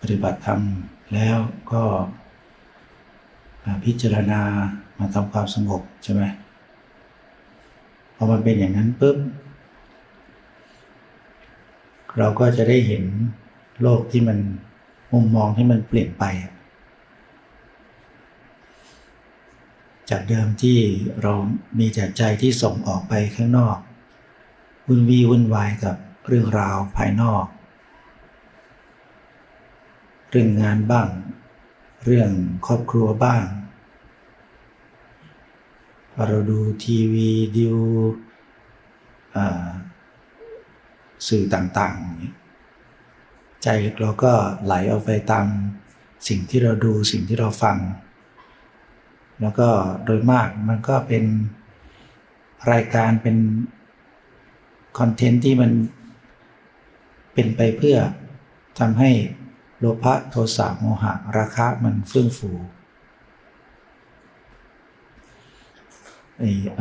ปฏิบัติธรรมแล้วก็พิจารณามาทำความสงบใช่ไหมพอมันเป็นอย่างนั้นปุ๊บเราก็จะได้เห็นโลกที่มันมุมมองที่มันเปลี่ยนไป จากเดิมที่เรามีแต่ใจที่ส่งออกไปข้างนอกวุ่นวี่วุ่นวายกับเรื่องราวภายนอก เรื่องงานบ้าง เรื่องครอบครัวบ้างพอเราดูทีวีดูสื่อต่างๆ ใจเราก็ไหลออกไปตามสิ่งที่เราดูสิ่งที่เราฟัง แล้วก็โดยมากมันก็เป็นรายการเป็นคอนเทนต์ที่มันเป็นไปเพื่อทำให้ โลภะโทสะโมหะราคะมันเฟื่องฟู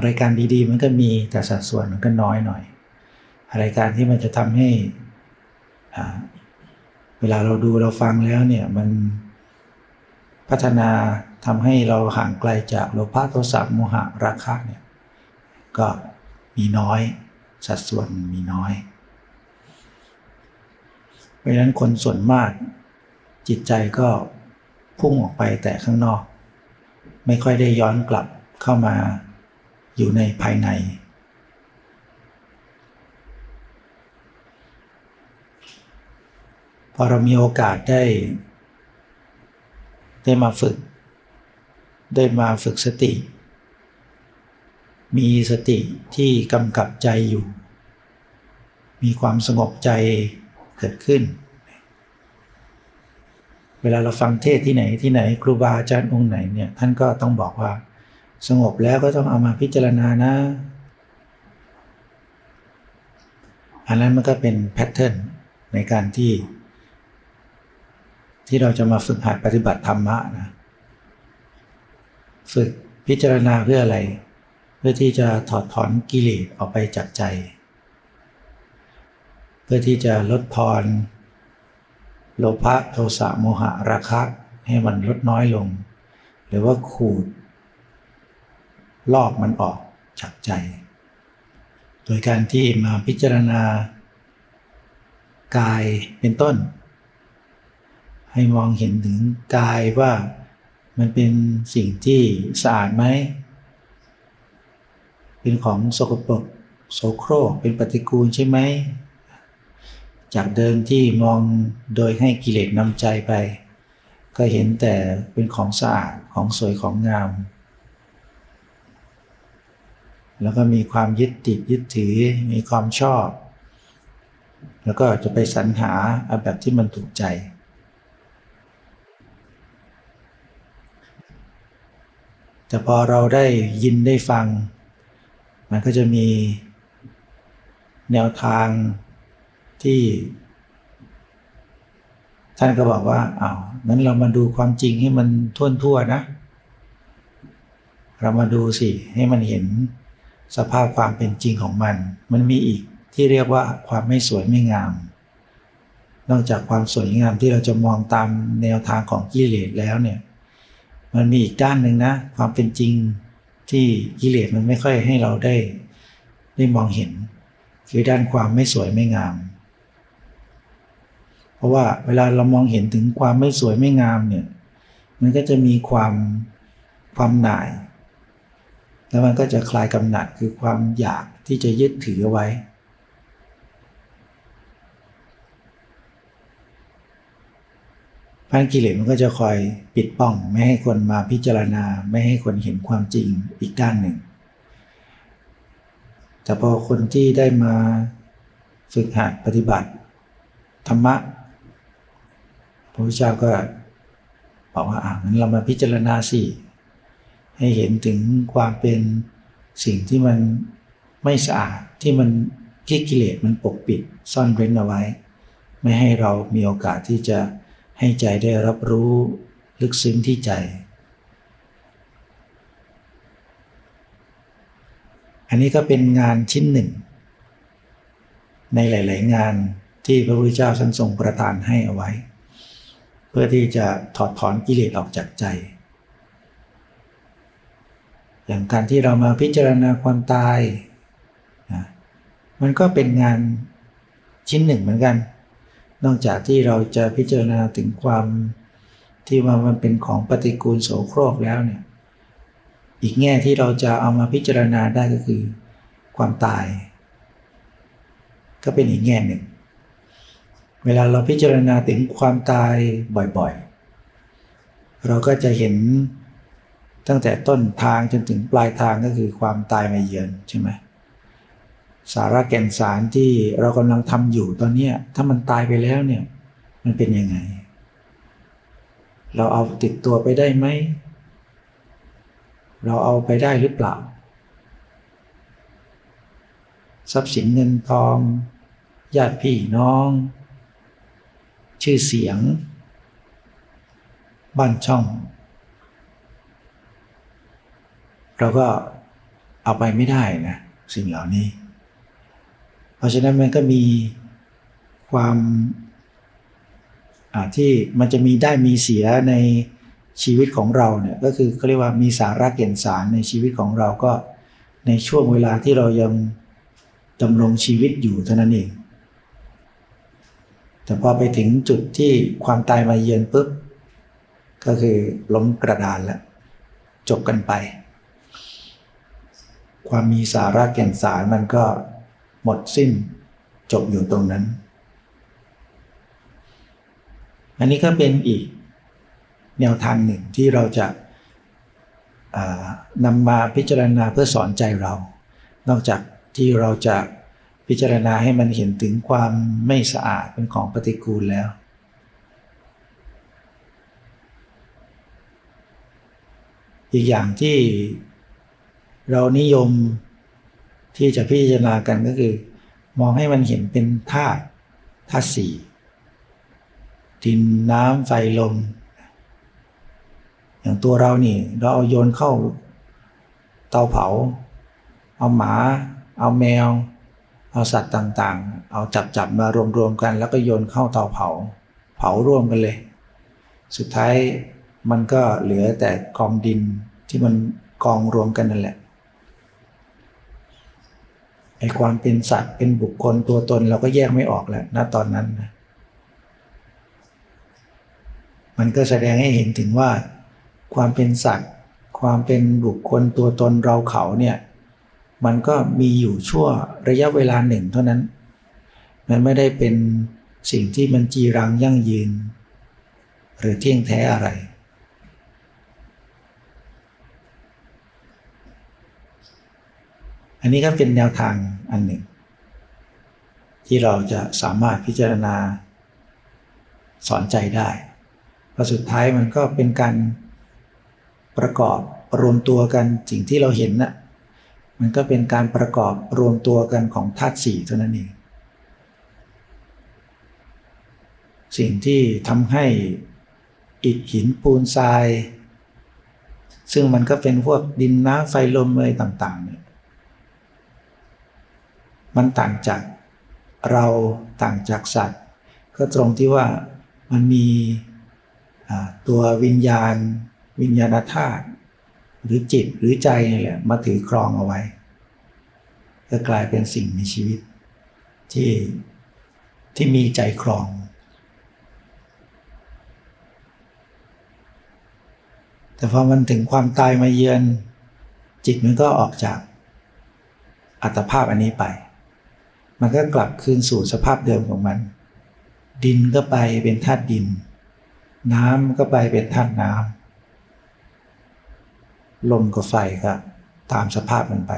รายการดีๆ มันก็มีแต่สัดส่วนมันก็น้อยหน่อย รายการที่มันจะทำให้เวลาเราดูเราฟังแล้วเนี่ยมันพัฒนาทำให้เราห่างไกลจากโลภะโทสะโมหะราคะเนี่ยก็มีน้อย สัดส่วนมีน้อย เพราะฉะนั้นคนส่วนมาก จิตใจก็พุ่งออกไปแต่ข้างนอก ไม่ค่อยได้ย้อนกลับเข้ามาอยู่ในภายใน พอเรามีโอกาสได้ ได้มาฝึก ได้มาฝึกสติ มีสติที่กำกับใจอยู่ มีความสงบใจเกิดขึ้น เวลาเราฟังเทศที่ไหนที่ไหนครูบาอาจารย์องค์ไหนเนี่ยท่านก็ต้องบอกว่า สงบแล้วก็ต้องเอามาพิจารณานะ อันนั้นมันก็เป็นแพทเทิร์นในการที่ ที่เราจะมาฝึกหัดปฏิบัติธรรมะนะฝึกพิจารณาเพื่ออะไร เพื่อที่จะถอดถอนกิเลสออกไปจากใจ เพื่อที่จะลดทอน โลภะโทสะโมหะราคะให้มันลดน้อยลง หรือว่าขูด ลอกมันออกจากใจ โดยการที่มาพิจารณา กายเป็นต้น ให้มองเห็นถึงกายว่ามันเป็นสิ่งที่สะอาดไหม เป็นของสกปรกโสโครกเป็นปฏิกูลใช่ไหม จากเดิมที่มองโดยให้กิเลสนำใจไป ก็เห็นแต่เป็นของสะอาดของสวยของงาม แล้วก็มีความยึดติดยึดถือมีความชอบ แล้วก็จะไปสรรหาเอาแบบที่มันถูกใจ แต่พอเราได้ยินได้ฟัง มันก็จะมีแนวทาง ที่ท่านก็บอกว่าอา้าวนั้นเรามาดูความจริงให้มันท่วนทั่วนะ เรามาดูสิให้มันเห็นสภาพความเป็นจริงของมัน มันมีอีกที่เรียกว่าความไม่สวยไม่งาม นอกจากความสวยงามที่เราจะมองตามแนวทางของกิเลสแล้วเนี่ย มันมีอีกด้านหนึ่งนะ ความเป็นจริงที่กิเลสมันไม่ค่อยให้เราได้ได้มองเห็น คือด้านความไม่สวยไม่งาม เพราะว่าเวลาเรามองเห็นถึงความไม่สวยไม่งามเนี่ย มันก็จะมีความความหน่าย แล้วมันก็จะคลายกำหนัดคือความอยากที่จะยึดถือไว้ พันกิเลสมันก็จะคอยปิดป้อง ไม่ให้คนมาพิจารณา ไม่ให้คนเห็นความจริงอีกด้านหนึ่ง แต่พอคนที่ได้มาฝึกหัดปฏิบัติ ธรรมะ พระพุทธเจ้าก็บอกว่าอ่างั้นเรามาพิจารณาสิให้เห็นถึงความเป็นสิ่งที่มันไม่สะอาดที่มันที่กิเลสมันปกปิดซ่อนเร้นเอาไว้ ไม่ให้เรามีโอกาสที่จะให้ใจได้รับรู้ลึกซึ้งที่ใจ อันนี้ก็เป็นงานชิ้นหนึ่ง ในหลาย ๆ งานที่พระพุทธเจ้าท่านทรงประทานให้เอาไว้ เพื่อที่จะถอดถอนกิเลสออกจากใจ อย่างการที่เรามาพิจารณาความตายนะมันก็เป็นงานชิ้นหนึ่งเหมือนกัน นอกจากที่เราจะพิจารณาถึงความที่ว่ามันเป็นของปฏิกูลโสโครกแล้วเนี่ย อีกแง่ที่เราจะเอามาพิจารณาได้ก็คือ ความตาย ก็เป็นอีกแง่หนึ่ง เวลาเราพิจารณาถึงความตายบ่อยๆ เราก็จะเห็นตั้งแต่ต้นทางจนถึงปลายทางก็คือความตายมาเยือนใช่ไหมสาระแก่นสารที่เรากำลังทำอยู่ตอนนี้ถ้ามันตายไปแล้วเนี่ยมันเป็นยังไง เราเอาติดตัวไปได้ไหม เราเอาไปได้หรือเปล่า ทรัพย์สินเงินทองญาติพี่น้อง ชื่อเสียง บ้านช่อง เราก็เอาไปไม่ได้นะสิ่งเหล่านี้ เพราะฉะนั้นมันก็มีความที่มันจะมีได้มีเสียในชีวิตของเราเนี่ยก็คือเขาเรียกว่ามีสาระเก่นสารในชีวิตของเราก็ในช่วงเวลาที่เรายังดำรงชีวิตอยู่เท่านั้นเอง แต่พอไปถึงจุดที่ความตายมาเยือนปุ๊บ ก็คือล้มกระดานแล้ว จบกันไป ความมีสาระแก่นสารมันก็หมดสิ้นจบอยู่ตรงนั้น อันนี้ก็เป็นอีกแนวทางหนึ่งที่เราจะนำมาพิจารณาเพื่อสอนใจเรา นอกจากที่เราจะ พิจารณาให้มันเห็นถึงความไม่สะอาดเป็นของปฏิกูลแล้ว อีกอย่างที่เรานิยมที่จะพิจารณากันก็คือ มองให้มันเห็นเป็นธาตุธาตุสี่ดินน้ำไฟลม อย่างตัวเรานี่ เราเอาโยนเข้า เตาเผา เอาหมา เอาแมว เอาสัตว์ต่างๆ เอาจับจับมารวมๆกัน แล้วก็โยนเข้าเตาเผา เผาร่วมกันเลย สุดท้ายมันก็เหลือแต่กองดินที่มันกองรวมกันนั่นแหละไอความเป็นสัตว์เป็นบุคคลตัวตนเราก็แยกไม่ออกแล้วณตอนนั้นนะมันก็แสดงให้เห็นถึงว่า ความเป็นสัตว์ ความเป็นบุคคลตัวตนเราเขาเนี่ย มันก็มีอยู่ชั่วระยะเวลาหนึ่งเท่านั้น มันไม่ได้เป็นสิ่งที่มันจีรังยั่งยืน หรือเที่ยงแท้อะไร อันนี้ก็เป็นแนวทางอันหนึ่ง ที่เราจะสามารถพิจารณาสอนใจได้พอสุดท้ายมันก็เป็นการประกอบรวมตัวกันสิ่งที่เราเห็นนะ่ะ มันก็เป็นการประกอบรวมตัวกันของธาตุสี่เท่านั้นเองสิ่งที่ทำให้อิฐหินปูนทราย ซึ่งมันก็เป็นพวกดินน้ำไฟลมอะไรต่างๆเนี่ยมันต่างจากเราต่างจากสัตว์ ก็ตรงที่ว่ามันมีตัววิญญาณวิญญาณธาตุ หรือจิตหรือใจนี่แหละมาถือครองเอาไว้ ก็กลายเป็นสิ่งมีชีวิต ที่ที่มีใจครอง แต่พอมันถึงความตายมาเยือน จิตมันก็ออกจากอัตภาพอันนี้ไป มันก็กลับคืนสู่สภาพเดิมของมัน ดินก็ไปเป็นธาตุดิน น้ำก็ไปเป็นธาตุน้ำ ลมกับไฟก็ตามสภาพมันไป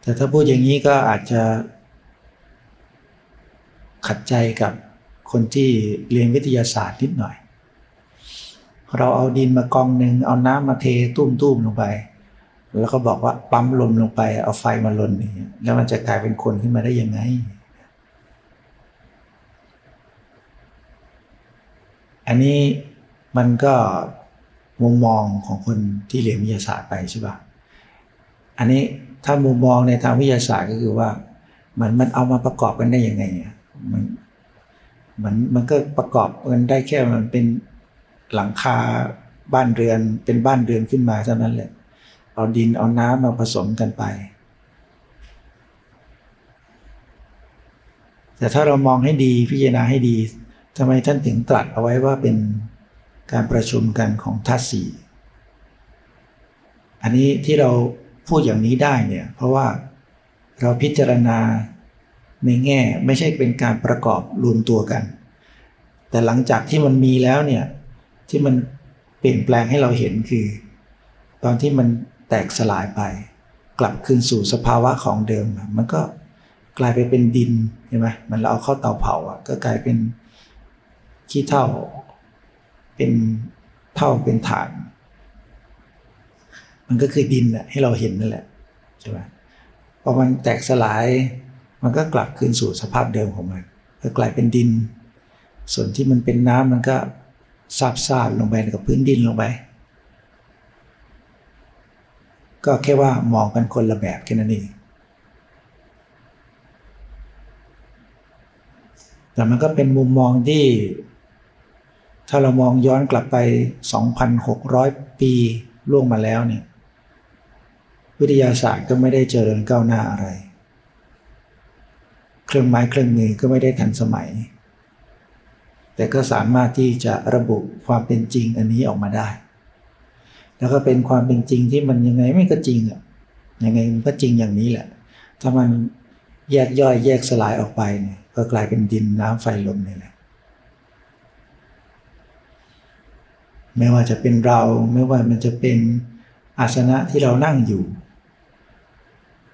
แต่ถ้าพูดอย่างนี้ก็อาจจะ ขัดใจกับคนที่เรียนวิทยาศาสตร์นิดหน่อย เราเอาดินมากองหนึ่งเอาน้ำมาเทตุ้มๆลงไป แล้วก็บอกว่าปั๊มลมลงไป เอาไฟมาลนนี่แล้วมันจะกลายเป็นคนขึ้นมาได้ยังไง อันนี้มันก็มุมมองของคนที่เรียนวิทยาศาสตร์ไปใช่ปะอันนี้ถ้ามุมมองในทางวิทยาศาสตร์ก็คือว่า มันมันเอามาประกอบกันได้ยังไงอะมันมันมันก็ประกอบกันได้แค่มันเป็นหลังคาบ้านเรือนเป็นบ้านเรือนขึ้นมาเท่านั้นแหละ เอาดินเอาน้ำมาผสมกันไป แต่ถ้าเรามองให้ดีพิจารณาให้ดี ทำไมท่านถึงตรัสเอาไว้ว่าเป็นการประชุมกันของธาตุสี่อันนี้ที่เราพูดอย่างนี้ได้เนี่ยเพราะว่าเราพิจารณาในแง่ไม่ใช่เป็นการประกอบรวมตัวกัน แต่หลังจากที่มันมีแล้วเนี่ยที่มันเปลี่ยนแปลงให้เราเห็นคือ ตอนที่มันแตกสลายไป กลับคืนสู่สภาวะของเดิม มันก็กลายไปเป็นดินใช่ไหมมันเราเอาเข้าเตาเผาอะก็กลายเป็น ขี้เท่า เป็นเท่าเป็นฐาน มันก็คือดินแหละให้เราเห็นนั่นแหละใช่ไหมพอมันแตกสลาย มันก็กลับคืนสู่สภาพเดิมของมันก็กลายเป็นดิน ส่วนที่มันเป็นน้ำมันก็ซาบซ่าลงไปกับพื้นดินลงไป ก็แค่ว่ามองกันคนละแบบแค่นั้นเองแต่มันก็เป็นมุมมองที่ ถ้าเรามองย้อนกลับไป 2,600 ปีล่วงมาแล้วเนี่ยวิทยาศาสตร์ก็ไม่ได้เจริญก้าวหน้าอะไร เครื่องไม้เครื่องมือก็ไม่ได้ทันสมัย แต่ก็สามารถที่จะระบุความเป็นจริงอันนี้ออกมาได้ แล้วก็เป็นความเป็นจริงที่มันยังไงไม่ก็จริงอะยังไงมันก็จริงอย่างนี้แหละ ถ้ามันแยกย่อยแยกสลายออกไปเนี่ยก็กลายเป็นดินน้ำไฟลมนี่แหละ ไม่ว่าจะเป็นเรา ไม่ว่ามันจะเป็นอาสนะที่เรานั่งอยู่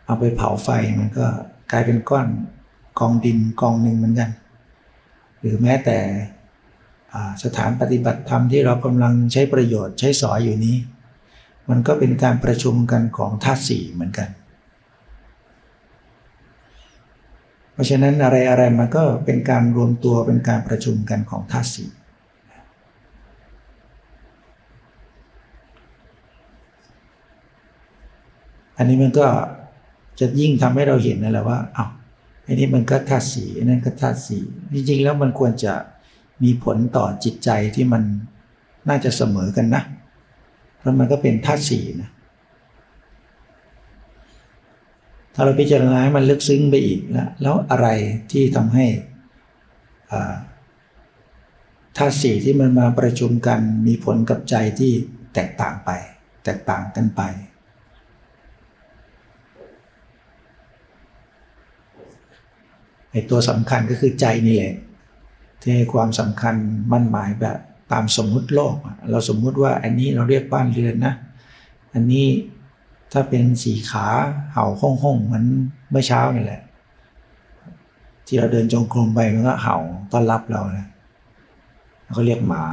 เอาไปเผาไฟมันก็กลายเป็นก้อนกองดินกองหนึ่งเหมือนกัน หรือแม้แต่สถานปฏิบัติธรรมที่เรากำลังใช้ประโยชน์ใช้สอยอยู่นี้ มันก็เป็นการประชุมกันของธาตุสี่เหมือนกัน เพราะฉะนั้นอะไรอะไรมันก็เป็นการรวมตัวเป็นการประชุมกันของธาตุสี่ อันนี้มันก็จะยิ่งทำให้เราเห็นนั่นแหละว่าเอา้าอันนี้มันก็ธาตุสีอันนั้นก็ธาตุสีจริงๆแล้วมันควรจะมีผลต่อจิตใจที่มันน่าจะเสมอกันนะ เพราะมันก็เป็นธาตุสีนะถ้าเราพิจารณาให้มันลึกซึ้งไปอีกนะแล้วอะไรที่ทำให้ธาตุสีที่มันมาประชุมกันมีผลกับใจที่แตกต่างไป แตกต่างกันไปไอ้ ตัวสำคัญก็คือใจนี่แหละที่ให้ความสำคัญมั่นหมายแบบตามสมมุติโลก เราสมมุติว่าอันนี้เราเรียกบ้านเรือนนะ อันนี้ถ้าเป็นสีขาเห่าห้องห้องเหมือนเมื่อเช้านี่แหละ ที่เราเดินจงกรมไปมันก็เห่าต้อนรับเรานะเขาเรียกหมา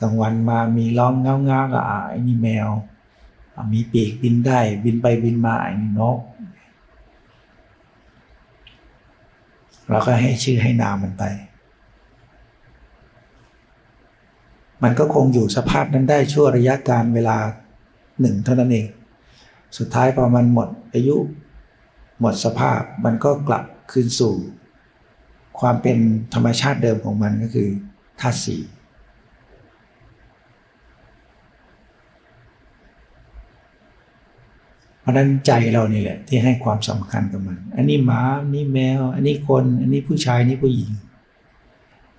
กลางวันมามีร้องเงาเงาก็อ่าไอ้นี่แมว มีปีกบินได้บินไปบินมาไอ้นี่นก เราก็ให้ชื่อให้นามมันไป มันก็คงอยู่สภาพนั้นได้ชั่วระยะการเวลาหนึ่งเท่านั้นเอง สุดท้ายพอมันหมดอายุ หมดสภาพมันก็กลับคืนสู่ ความเป็นธรรมชาติเดิมของมันก็คือธาตุสี่ เพราะนั้นใจเรานี่แหละ ที่ให้ความสำคัญกับมัน อันนี้หมาอันนี้แมว อันนี้คน อันนี้ผู้ชายนี่ผู้หญิง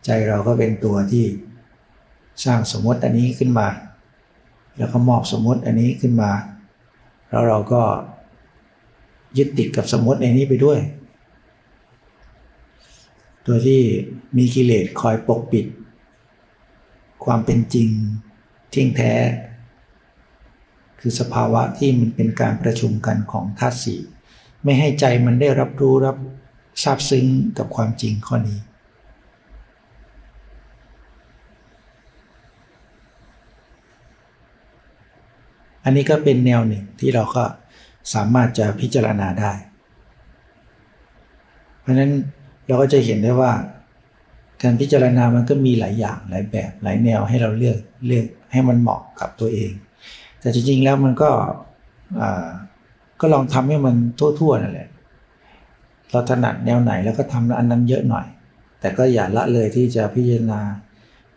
ใจเราก็เป็นตัวที่สร้างสมมติอันนี้ขึ้นมา แล้วก็มอบสมมติอันนี้ขึ้นมา แล้วเราก็ยึดติดกับสมมติในนี้ไปด้วยโดยที่มีกิเลสคอยปกปิด ความเป็นจริงทิ้งแท้ คือสภาวะที่มันเป็นการประชุมกันของธาตุสี่ไม่ให้ใจมันได้รับรู้รับทราบซึ้งกับความจริงข้อนี้ อันนี้ก็เป็นแนวหนึ่งที่เราก็สามารถจะพิจารณาได้ เพราะฉะนั้นเราก็จะเห็นได้ว่า การพิจารณามันก็มีหลายอย่างหลายแบบหลายแนวให้เราเลือกเลือกให้มันเหมาะกับตัวเอง แต่จริงๆแล้วมันก็ก็ลองทำให้มันทั่วๆนั่นแหละเราถนัดแนวไหนแล้วก็ทำอันนั้นเยอะหน่อย แต่ก็อย่าละเลยที่จะพิจารณา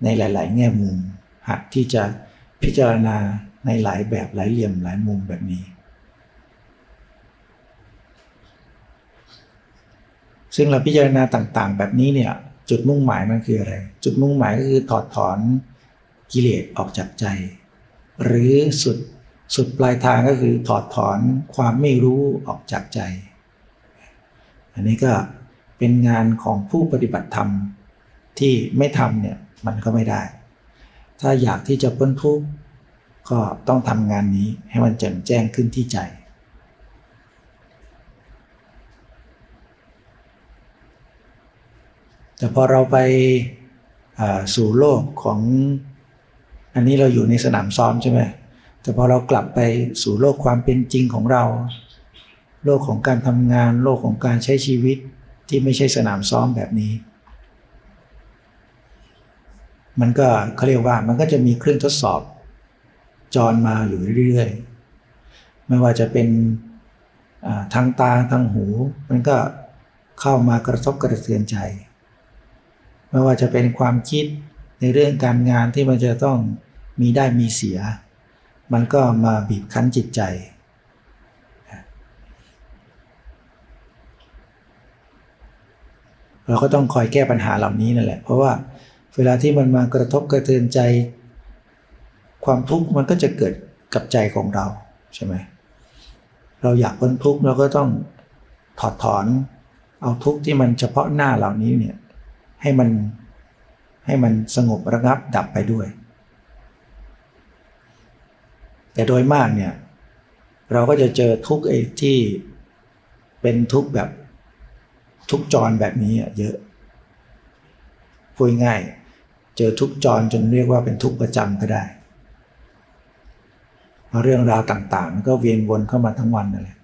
ในหลาย ๆ แง่มุม หัดที่จะพิจารณาในหลายแบบหลายเหลี่ยมหลายมุมแบบนี้ ซึ่งเราพิจารณาต่าง ๆ แบบนี้เนี่ยจุดมุ่งหมายมันคืออะไร จุดมุ่งหมายก็คือถอดถอนกิเลสออกจากใจ หรือสุดสุดปลายทางก็คือถอดถอนความไม่รู้ออกจากใจ อันนี้ก็เป็นงานของผู้ปฏิบัติธรรมที่ไม่ทำเนี่ยมันก็ไม่ได้ ถ้าอยากที่จะพ้นทุกข์ก็ต้องทำงานนี้ให้มันแจ่มแจ้งขึ้นที่ใจ แต่พอเราไปสู่โลกของ อันนี้เราอยู่ในสนามซ้อมใช่ไหมแต่พอเรากลับไปสู่โลกความเป็นจริงของเรา โลกของการทำงาน โลกของการใช้ชีวิตที่ไม่ใช่สนามซ้อมแบบนี้ มันก็เขาเรียกว่ามันก็จะมีเครื่องทดสอบ จรมาอยู่เรื่อยๆ ไม่ว่าจะเป็นทางตาทางหู มันก็เข้ามากระทบกระเทือนใจ ไม่ว่าจะเป็นความคิดในเรื่องการงานที่มันจะต้อง มีได้มีเสีย มันก็มาบีบคั้นจิตใจ เราก็ต้องคอยแก้ปัญหาเหล่านี้นั่นแหละ เพราะว่าเวลาที่มันมากระทบกระเทือนใจ ความทุกข์มันก็จะเกิดกับใจของเราใช่ไหมเราอยากพ้นทุกข์เราก็ต้องถอดถอนเอาทุกข์ที่มันเฉพาะหน้าเหล่านี้เนี่ยให้มันให้มันสงบระงับดับไปด้วย แต่โดยมากเนี่ยเราก็จะเจอทุกไอ้ที่เป็นทุกแบบทุกจรแบบนี้เยอะพูดง่าย เจอทุกจรจนเรียกว่าเป็นทุกประจำก็ได้เพราะเรื่องราวต่างๆ ก็เวียนวนเข้ามาทั้งวันนั่นแหละ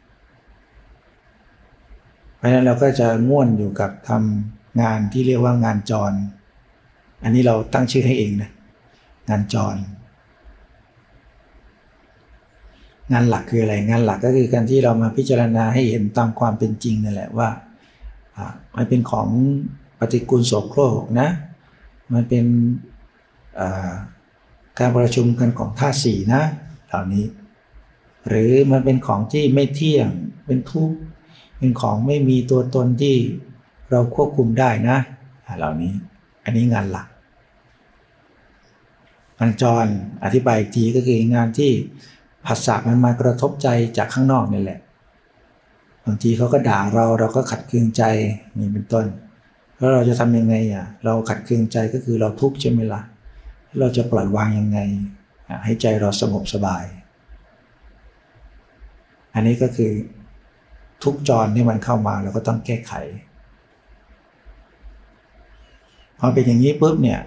เพราะฉะนั้นเราก็จะง่วนอยู่กับทำงานที่เรียกว่างานจร อันนี้เราตั้งชื่อให้เองนะงานจร งานหลักคืออะไรงานหลักก็คือการที่เรามาพิจารณาให้เห็นตามความเป็นจริงนั่นแหละว่ามันเป็นของปฏิกูลโสโครกนะ มันเป็นการประชุมกันของธาตุสี่นะเหล่านี้ หรือมันเป็นของที่ไม่เที่ยงเป็นทุกข์เป็นของไม่มีตัวตนที่เราควบคุมได้นะเหล่านี้อันนี้งานหลักงานจรอธิบายอีกทีก็คืองานที่ ผัสสะมันมากระทบใจจากข้างนอกนี่แหละ บางทีเขาก็ด่าเราเราก็ขัดเคืองใจนี่เป็นต้น แล้วเราจะทำยังไงอะเราขัดเคืองใจก็คือเราทุกข์ใช่ไหมละ่ะ เราจะปล่อยวางยังไง ให้ใจเราสงบสบาย อันนี้ก็คือทุกจรที่มันเข้ามาเราก็ต้องแก้ไขพอเป็นอย่างนี้ปุ๊บเนี่ย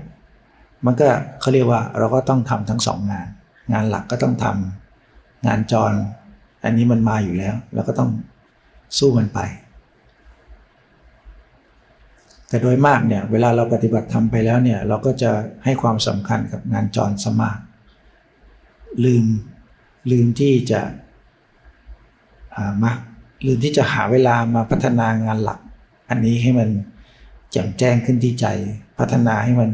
มันก็เขาเรียกว่าเราก็ต้องทำทั้งสองงาน งานหลักก็ต้องทำ งานจร อันนี้มันมาอยู่แล้วเราก็ต้องสู้มันไป แต่โดยมากเนี่ยเวลาเราปฏิบัติทำไปแล้วเนี่ยเราก็จะให้ความสำคัญกับงานจรสมาก ลืมลืมที่จะมาลืมที่จะหาเวลามาพัฒนางานหลัก อันนี้ให้มันแจ่มแจ้งขึ้นที่ใจ พัฒนาให้มัน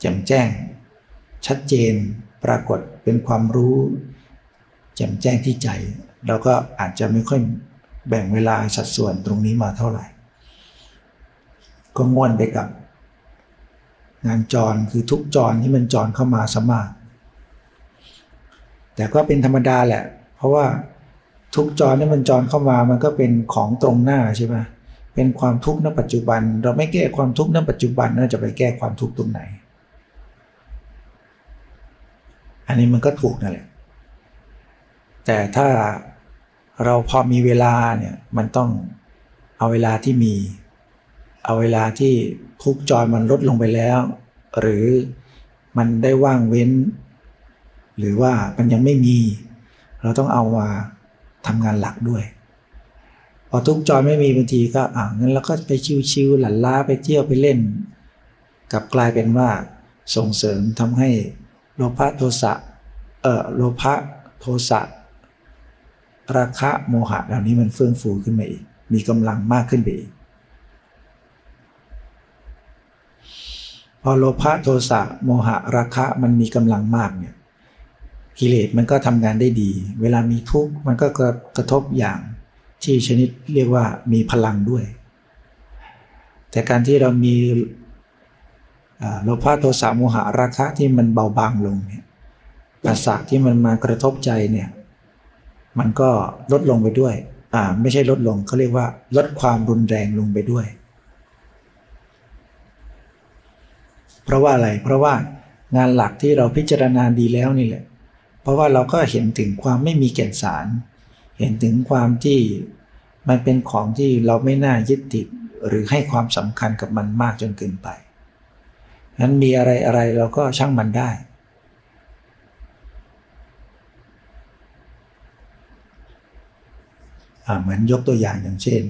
แจ่มแจ้งชัดเจน ปรากฏเป็นความรู้แจ่มแจ้งที่ใจ เราก็อาจจะไม่ค่อยแบ่งเวลาสัดส่วนตรงนี้มาเท่าไหร่ ก็ง่วนไปกับ งานจรคือทุกจรที่มันจรเข้ามาสมาแต่ก็เป็นธรรมดาแหละ เพราะว่าทุกจรที่มันจรเข้ามามันก็เป็นของตรงหน้าใช่ไหมเป็นความทุกข์ณปัจจุบัน เราไม่แก้ความทุกข์ณปัจจุบันเราจะไปแก้ความทุกข์ตรงไหน อันนี้มันก็ถูกนั่นแหละ แต่ถ้าเราพอมีเวลาเนี่ยมันต้องเอาเวลาที่มี เอาเวลาที่ทุกจอยมันลดลงไปแล้ว หรือมันได้ว่างเว้น หรือว่ามันยังไม่มี เราต้องเอามาทำงานหลักด้วย พอทุกจอยไม่มีบางทีก็อ่างั้นเราก็ไปชิวๆหลั่นล้าไปเที่ยวไปเล่นกลับกลายเป็นว่าส่งเสริมทำให้ โลภะโทสะเออโลภะโทสะราคะโมหะเหล่านี้มันเฟื่องฟูขึ้นมาอีก มีกำลังมากขึ้นไปอีก พอโลภะโทสะโมหะราคะมันมีกำลังมากเนี่ยกิเลสมันก็ทำงานได้ดี เวลามีทุกข์มันก็กระทบอย่างที่ชนิดเรียกว่ามีพลังด้วย แต่การที่เรามี โลภะโทสะโมหะราคะที่มันเบาบางลงเนี่ยปัสสะที่มันมากระทบใจเนี่ยมันก็ลดลงไปด้วย อ่า ไม่ใช่ลดลงเขาเรียกว่า ลดความรุนแรงลงไปด้วย เพราะว่าอะไร เพราะว่างานหลักที่เราพิจารณาดีแล้วนี่แหละ เพราะว่าเราก็เห็นถึงความไม่มีแก่นสาร เห็นถึงความที่มันเป็นของที่เราไม่น่ายึดติดหรือให้ความสำคัญกับมันมากจนเกินไป นั้นมีอะไรอะไรเราก็ช่างมันได้ เหมือนยกตัวอย่างอย่างเช่น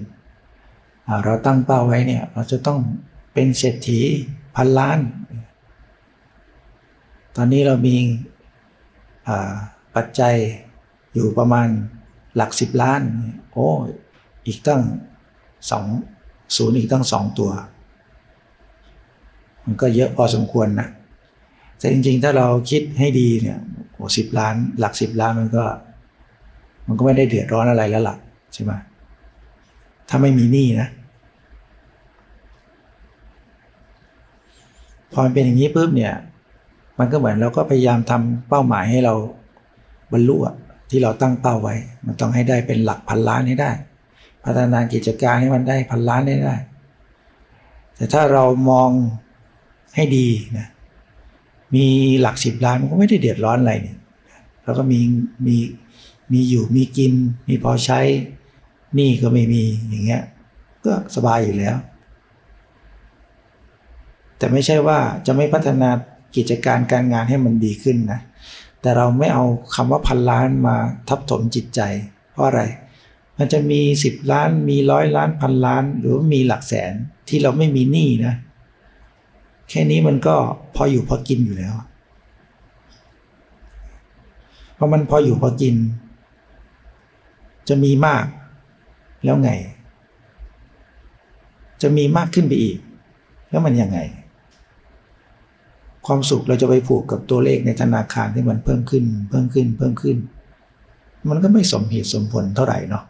เราตั้งเป้าไว้เนี่ยเราจะต้องเป็นเศรษฐีพันล้าน ตอนนี้เรามีปัจจัยอยู่ประมาณหลักสิบล้าน โอ้ อีกตั้งสองศูนย์อีกตั้งสองตัว มันก็เยอะพอสมควรนะแต่จริง ๆ ถ้าเราคิดให้ดีเนี่ยโอ้สิบล้าน หลักสิบล้านมันก็ มันก็ไม่ได้เดือดร้อนอะไรแล้วล่ะใช่ไหมถ้าไม่มีหนี้นะพอมันเป็นอย่างนี้ปุ๊บเนี่ย มันก็เหมือนเราก็พยายามทำเป้าหมายให้เราบรรลุที่เราตั้งเป้าไว้ มันต้องให้ได้เป็นหลักพันล้านให้ได้ พัฒนากิจการให้มันได้พันล้านให้ได้ แต่ถ้าเรามอง ให้ดีนะมีหลักสิบล้านมันก็ไม่ได้เดือดร้อนอะไรเนี่ยเราก็มีมีมีอยู่มีกิน มีพอใช้นี่ก็ไม่มีอย่างเงี้ยก็สบายอยู่แล้ว แต่ไม่ใช่ว่าจะไม่พัฒนากิจการการงานให้มันดีขึ้นนะแต่เราไม่เอาคำว่าพันล้านมาทับถมจิตใจ เพราะอะไร มันจะมีสิบล้านมีร้อยล้านพันล้าน หรือมีหลักแสนที่เราไม่มีหนี้นะ แค่นี้มันก็พออยู่พอกินอยู่แล้วเพราะมันพออยู่พอกิน จะมีมากแล้วไง จะมีมากขึ้นไปอีก แล้วมันยังไง ความสุขเราจะไปผูกกับตัวเลขในธนาคารที่มันเพิ่มขึ้น เพิ่มขึ้น เพิ่มขึ้น มันก็ไม่สมเหตุสมผลเท่าไหร่เนาะ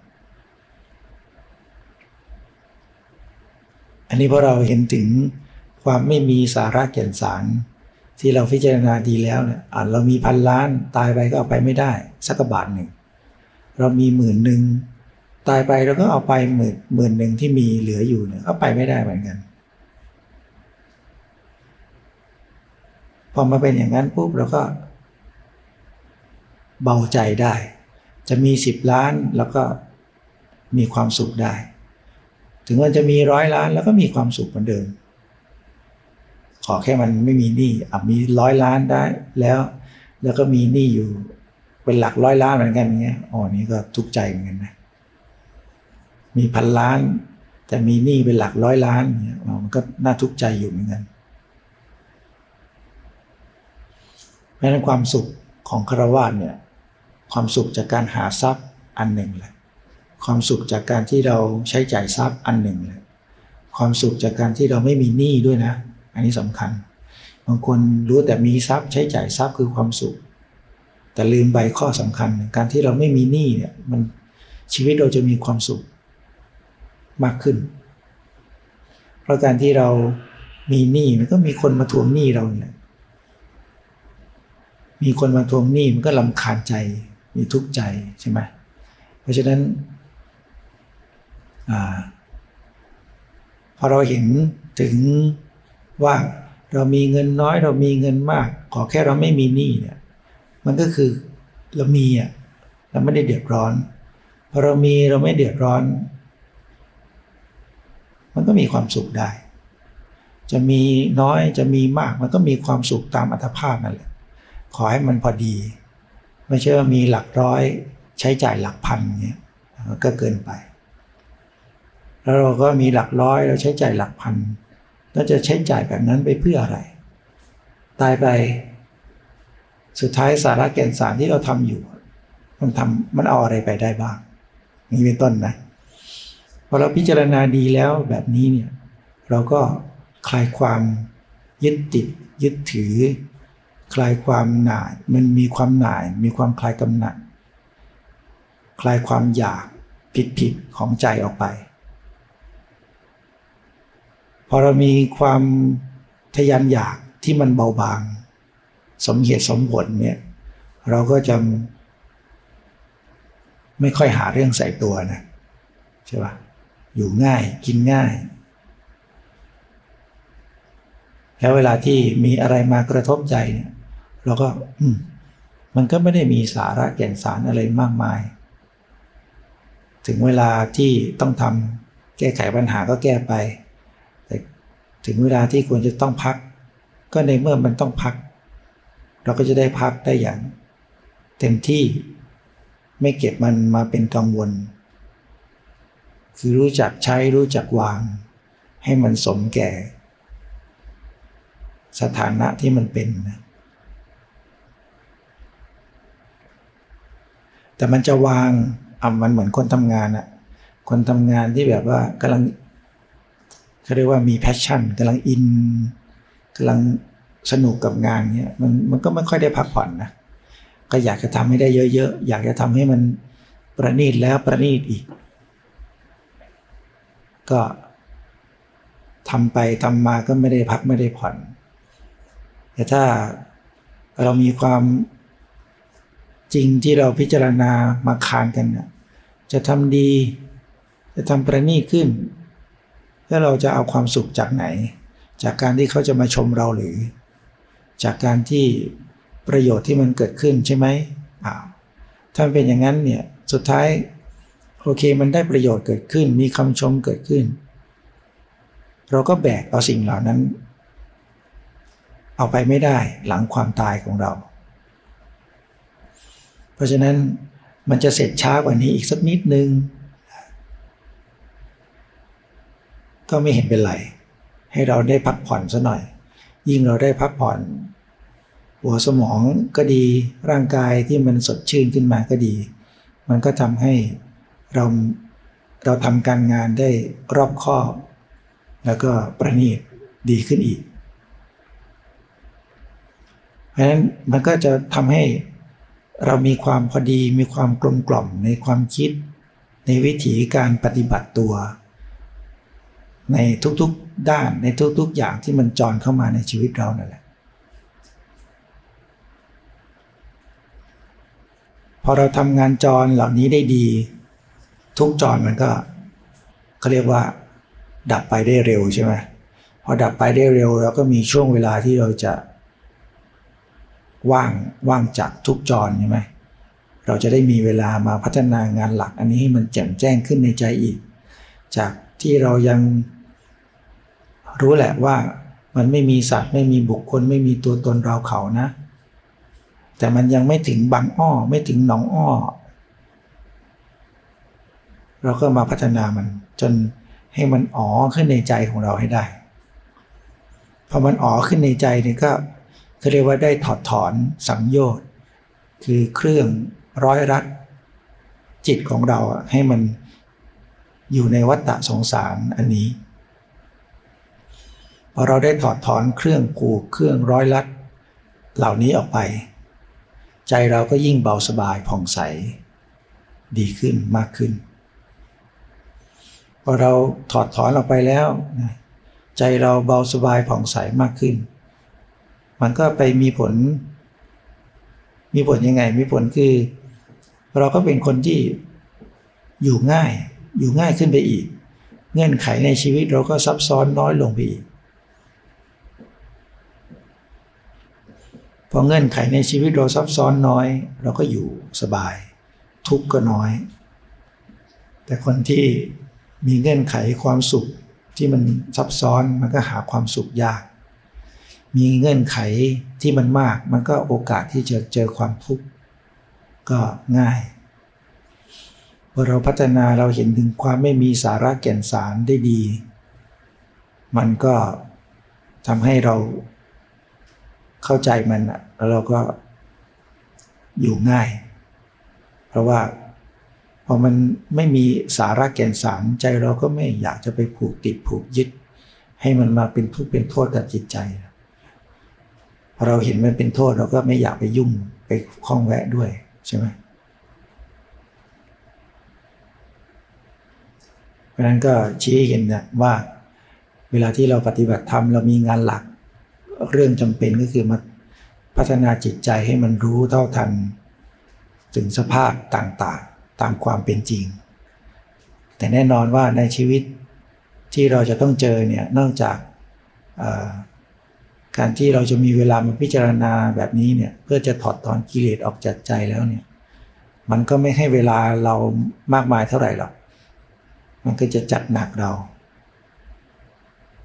อันนี้พราะเราเห็นถึง ความไม่มีสาระแก่นสาร ที่เราพิจารณาดีแล้วเนี่ยอ่าเรามีพันล้านตายไปก็เอาไปไม่ได้ สักบาทหนึ่ง เรามีหมื่นหนึ่งตายไปเราก็เอาไปหมื่นหมื่นหนึ่งที่มีเหลืออยู่เนี่ยก็ไปไม่ได้เหมือนกันพอมาเป็นอย่างนั้นปุ๊บเราก็เบาใจได้ จะมีสิบล้านแล้วก็มีความสุขได้ ถึงว่าจะมีร้อยล้านแล้วก็มีความสุขเหมือนเดิม ขอแค่มันไม่มีหนี้อะมีร้อยล้านได้แล้ว แล้วก็มีหนี้อยู่ เป็นหลักร้อยล้านเหมือนกันเงี้ยอ๋อนี่ก็ทุกข์ใจเหมือนกันนะมีพันล้าน แต่มีหนี้เป็นหลักร้อยล้านเนี่ยมันก็น่าทุกข์ใจอยู่เหมือนกันเพราะนั้นความสุขของคารวะเนี่ยความสุขจากการหาทรัพย์อันหนึ่งเลยความสุขจากการที่เราใช้จ่ายทรัพย์อันหนึ่งเลยความสุขจากการที่เราไม่มีหนี้ด้วยนะ อันนี้สำคัญ บางคนรู้แต่มีทรัพย์ใช้จ่ายทรัพย์คือความสุข แต่ลืมใบข้อสำคัญ การที่เราไม่มีหนี้เนี่ยมันชีวิตเราจะมีความสุขมากขึ้น เพราะการที่เรามีหนี้มันก็มีคนมาทวงหนี้เราเนี่ยมีคนมาทวงหนี้มันก็ลำคาญใจ มีทุกข์ใจใช่ไหมเพราะฉะนั้นอพอเราเห็นถึง ว่าเรามีเงินน้อยเรามีเงินมาก ขอแค่เราไม่มีหนี้เนี่ยมันก็คือเรามีอะเราไม่ได้เดือดร้อนพอเรามีเราไม่เดือดร้อน มันก็มีความสุขได้ จะมีน้อยจะมีมากมันก็มีความสุขตามอัตภาพนั่นแหละขอให้มันพอดี ไม่ใช่ว่ามีหลักร้อยใช้จ่ายหลักพันเงี้ยก็เกินไป แล้วเราก็มีหลักร้อยเราใช้จ่ายหลักพัน เราจะใช้จ่ายแบบนั้นไปเพื่ออะไร ตายไป สุดท้ายสาระแก่นสารที่เราทำอยู่ มันทำมันเอาอะไรไปได้บ้าง นี่เป็นต้นนะพอเราพิจารณาดีแล้วแบบนี้เนี่ย เราก็คลายความยึดติด ยึดถือ คลายความหน่าย มันมีความหน่าย มีความคลายกำหนัด คลายความอยากผิดผิดของใจออกไป พอเรามีความทยานอยากที่มันเบาบาง สมเหตุสมผลเนี่ย เราก็จะ ไม่ค่อยหาเรื่องใส่ตัวนะใช่ปะอยู่ง่ายกินง่าย แล้วเวลาที่มีอะไรมากระทบใจเนี่ย เราก็ อืม มันก็ไม่ได้มีสาระแก่นสารอะไรมากมาย ถึงเวลาที่ต้องทำแก้ไขปัญหาก็แก้ไป ถึงเวลาที่ควรจะต้องพัก ก็ในเมื่อมันต้องพัก เราก็จะได้พักได้อย่าง เต็มที่ไม่เก็บมันมาเป็นกังวล คือรู้จักใช้รู้จักวาง ให้มันสมแก่ สถานะที่มันเป็นนะแต่มันจะวางอะมันเหมือนคนทำงานอะคนทำงานที่แบบว่ากำลัง เขาเรียกว่ามีแพชชั่นกำลังอินกำลังสนุกกับงานเนี้ยมันมันก็ไม่ค่อยได้พักผ่อนนะก็อยากจะทำให้ได้เยอะๆ อยากจะทำให้มันประณีตแล้วประณีตอีก ก็ทำไปทำมาก็ไม่ได้พักไม่ได้ผ่อน แต่ถ้าเรามีความจริงที่เราพิจารณามาคานกันนะจะทำดี จะทำประณีตขึ้น แล้วเราจะเอาความสุขจากไหน จากการที่เขาจะมาชมเราหรือ จากการที่ประโยชน์ที่มันเกิดขึ้นใช่ไหมอ้าวถ้าเป็นอย่างนั้นเนี่ยสุดท้ายโอเคมันได้ประโยชน์เกิดขึ้น มีคำชมเกิดขึ้น เราก็แบกเอาสิ่งเหล่านั้น เอาไปไม่ได้หลังความตายของเรา เพราะฉะนั้นมันจะเสร็จช้ากว่านี้อีกสักนิดนึง ก็ไม่เห็นเป็นไร ให้เราได้พักผ่อนซะหน่อย ยิ่งเราได้พักผ่อน หัวสมองก็ดีร่างกายที่มันสดชื่นขึ้นมาก็ดี มันก็ทำให้เราเราทำการงานได้รอบคอบ แล้วก็ประณีตดีขึ้นอีก เพราะฉะนั้นมันก็จะทำให้เรามีความพอดีมีความกลมกล่อมในความคิด ในวิถีการปฏิบัติตัว ในทุกๆด้านในทุกๆ อย่างที่มันจรเข้ามาในชีวิตเรานั่นแหละพอเราทำงานจรเหล่านี้ได้ดี ทุกจรมันก็เขาเรียกว่า ดับไปได้เร็วใช่ไหมพอดับไปได้เร็วเราก็มีช่วงเวลาที่เราจะว่างว่างจากทุกจรใช่ไหมเราจะได้มีเวลามาพัฒนางานหลัก อันนี้ให้มันแจ่มแจ้งขึ้นในใจอีก จากที่เรายัง รู้แหละว่ามันไม่มีสัตว์ไม่มีบุคคล ไม่มีตัวตนเราเขานะ แต่มันยังไม่ถึงบางอ้อ ไม่ถึงหนองอ้อ เราก็มาพัฒนามัน จนให้มันอ๋อขึ้นในใจของเราให้ได้พอมันอ๋อขึ้นในใจนี่ก็เขาเรียกว่าได้ถอดถอนสังโยชน์คือเครื่องร้อยรัดจิตของเราให้มันอยู่ในวัฏฏะสงสารอันนี้ พอเราได้ถอดถอนเครื่องกูเครื่องร้อยรัด เหล่านี้ออกไป ใจเราก็ยิ่งเบาสบายผ่องใส ดีขึ้นมากขึ้น พอเราถอดถอนออกไปแล้ว ใจเราเบาสบายผ่องใสมากขึ้น มันก็ไปมีผล มีผลยังไง มีผลคือ เราก็เป็นคนที่อยู่ง่าย อยู่ง่ายขึ้นไปอีก เงื่อนไขในชีวิตเราก็ซับซ้อนน้อยลงไปอีก พอเงื่อนไขในชีวิตเราซับซ้อนน้อย เราก็อยู่สบาย ทุกข์ก็น้อย แต่คนที่มีเงื่อนไขความสุขที่มันซับซ้อนมันก็หาความสุขยาก มีเงื่อนไขที่มันมาก มันก็โอกาสที่จะเจอความทุกข์ก็ง่ายพอเราพัฒนาเราเห็นถึงความไม่มีสาระแก่นสารได้ดี มันก็ทำให้เรา เข้าใจมันแล้วเราก็อยู่ง่าย เพราะว่าพอมันไม่มีสาระแก่นสารใจเราก็ไม่อยากจะไปผูกติดผูกยึด ให้มันมาเป็นทุกข์เป็นโทษกับจิตใจพอเราเห็นมันเป็นโทษเราก็ไม่อยากไปยุ่งไปคล้องแวะด้วยใช่ไหมเพราะนั้นก็ชี้เห็นนะว่า เวลาที่เราปฏิบัติธรรมเรามีงานหลัก เรื่องจำเป็นก็คือมาพัฒนาจิตใจให้มันรู้เท่าทัน ถึงสภาพต่างๆ ตามความเป็นจริง แต่แน่นอนว่าในชีวิตที่เราจะต้องเจอเนี่ยนอกจากการที่เราจะมีเวลามาพิจารณาแบบนี้เนี่ยเพื่อจะถอดถอนกิเลสออกจากใจแล้วเนี่ยมันก็ไม่ให้เวลาเรามากมายเท่าไหร่หรอก มันก็จะจัดหนักเรา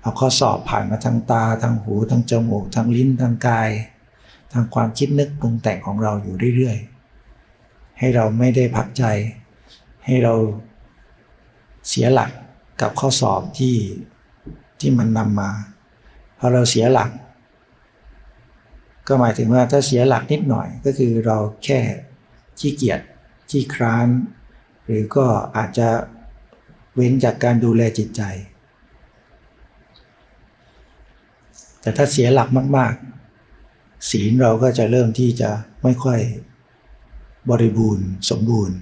เอาข้อสอบผ่านมาทางตาทางหูทางจมูกทางลิ้นทางกาย ทางความคิดนึกปรุงแต่งของเราอยู่เรื่อยๆ ให้เราไม่ได้พักใจ ให้เราเสียหลักกับข้อสอบที่ที่มันนำมาพอเราเสียหลัก ก็หมายถึงว่าถ้าเสียหลักนิดหน่อยก็คือเราแค่ขี้เกียจขี้คร้าน หรือก็อาจจะเว้นจากการดูแลจิตใจ แต่ถ้าเสียหลักมาก ๆ ศีลเราก็จะเริ่มที่จะไม่ค่อยบริบูรณ์ สมบูรณ์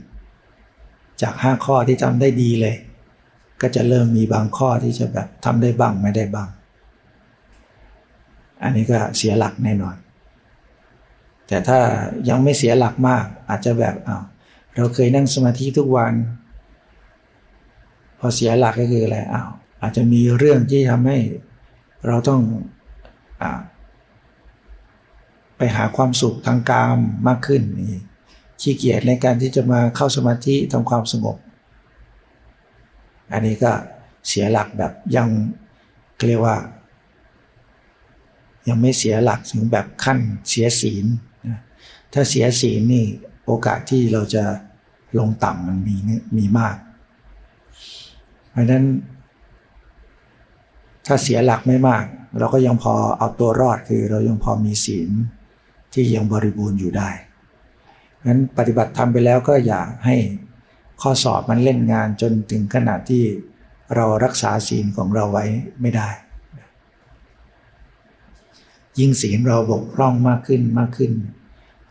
จากห้าข้อที่ทำได้ดีเลย ก็จะเริ่มมีบางข้อที่จะแบบทำได้บ้างไม่ได้บ้าง อันนี้ก็เสียหลักแน่นอน แต่ถ้ายังไม่เสียหลักมาก อาจจะแบบอ้าวเราเคยนั่งสมาธิทุกวัน พอเสียหลักก็คืออะไรอ้าวอาจจะมีเรื่องที่ทำให้เราต้อง ไปหาความสุขทางกามมากขึ้นนี่ขี้เกียจในการที่จะมาเข้าสมาธิทำความสงบ อันนี้ก็เสียหลักแบบยังเรียกว่า ยังไม่เสียหลักถึงแบบขั้นเสียศีลถ้าเสียศีลนี่โอกาสที่เราจะลงต่ำมันมีมีมาก เพราะนั้น ถ้าเสียหลักไม่มาก เราก็ยังพอเอาตัวรอดคือเรายังพอมีศีลที่ยังบริบูรณ์อยู่ได้งั้นปฏิบัติทำไปแล้วก็อย่าให้ข้อสอบมันเล่นงานจนถึงขนาดที่เรารักษาศีลของเราไว้ไม่ได้ ยิ่งศีลเราบกพร่องมากขึ้นมากขึ้น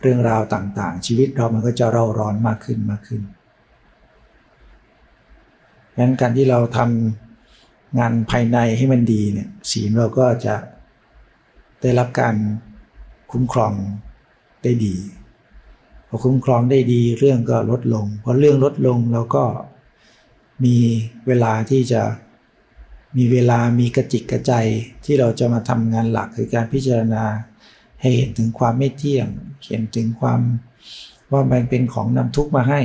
เรื่องราวต่างๆ ชีวิตเรามันก็จะเร่าร้อนมากขึ้นมากขึ้นงั้นการที่เราทำ งานภายในให้มันดีเนี่ยศีลเราก็จะได้รับการคุ้มครองได้ดีพอคุ้มครองได้ดีเรื่องก็ลดลงพอเรื่องลดลงเราก็มีเวลาที่จะมีเวลามีกระจิกกระใจที่เราจะมาทำงานหลักคือการพิจารณาให้เห็นถึงความไม่เที่ยง เห็นถึงความว่ามันเป็นของนำทุกข์มาให้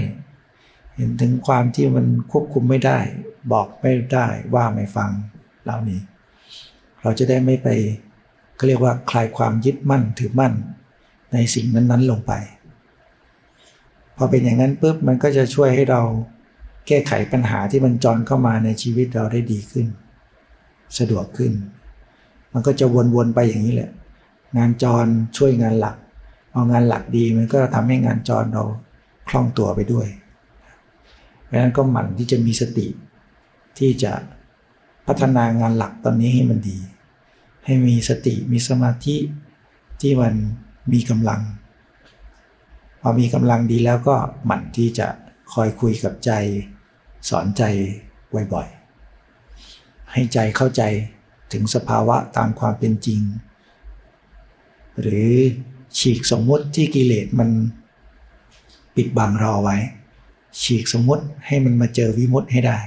เห็นถึงความที่มันควบคุมไม่ได้ บอกไม่ได้ว่าไม่ฟังเหล่านี้ เราจะได้ไม่ไปก็เรียกว่าคลายความยึดมั่นถือมั่นในสิ่งนั้นๆลงไป พอเป็นอย่างนั้นปุ๊บมันก็จะช่วยให้เราแก้ไขปัญหาที่มันจรเข้ามาในชีวิตเราได้ดีขึ้น สะดวกขึ้น มันก็จะวนๆไปอย่างนี้แหละ งานจรช่วยงานหลักพองานหลักดีมันก็ทำให้งานจรเราคล่องตัวไปด้วย เพราะนั้นก็หมั่นที่จะมีสติ ที่จะพัฒนางานหลักตอนนี้ให้มันดี ให้มีสติมีสมาธิที่มันมีกำลัง พอมีกำลังดีแล้วก็หมั่นที่จะคอยคุยกับใจ สอนใจบ่อยๆ ให้ใจเข้าใจถึงสภาวะตามความเป็นจริง หรือฉีกสมมติที่กิเลสมันปิดบังเราไว้ ฉีกสมมติให้มันมาเจอวิมุตให้ได้